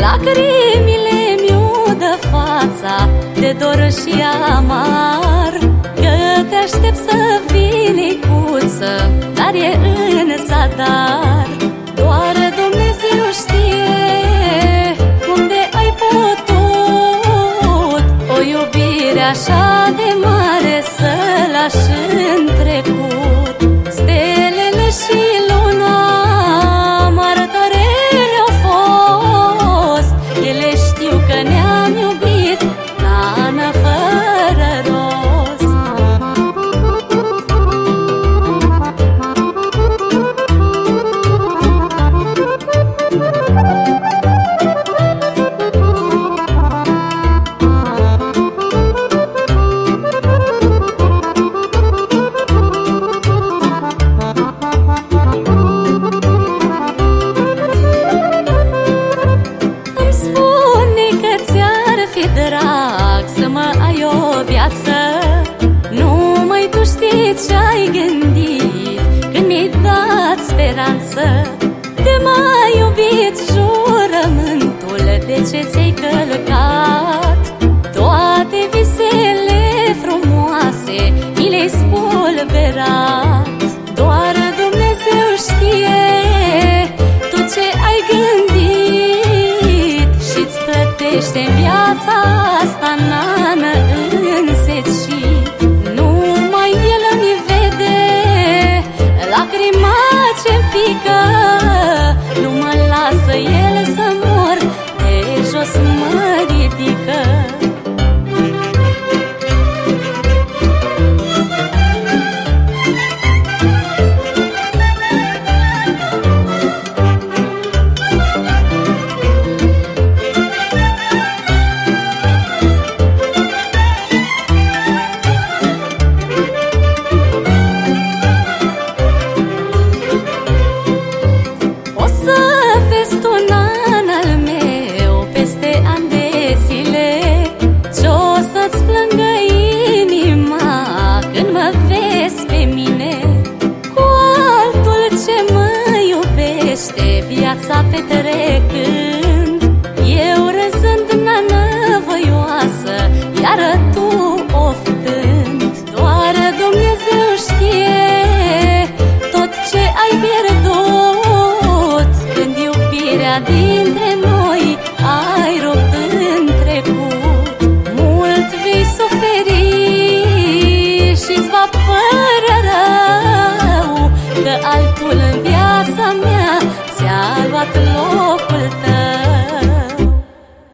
Lacrimile mi-udă fața De dor și amar. Că te aștept să vii nicuță Dar e în zadar. Doar Dumnezeu știe unde ai putut. O iubire așa de mare Să lași în viața asta Nană însecit Numai El îmi vede Lacrima ce pică iubește Viața petrecând. Eu râzând nană voioasă Iar tu oftând. Doar Dumnezeu știe Tot ce ai pierdut Când iubirea dintre rău Că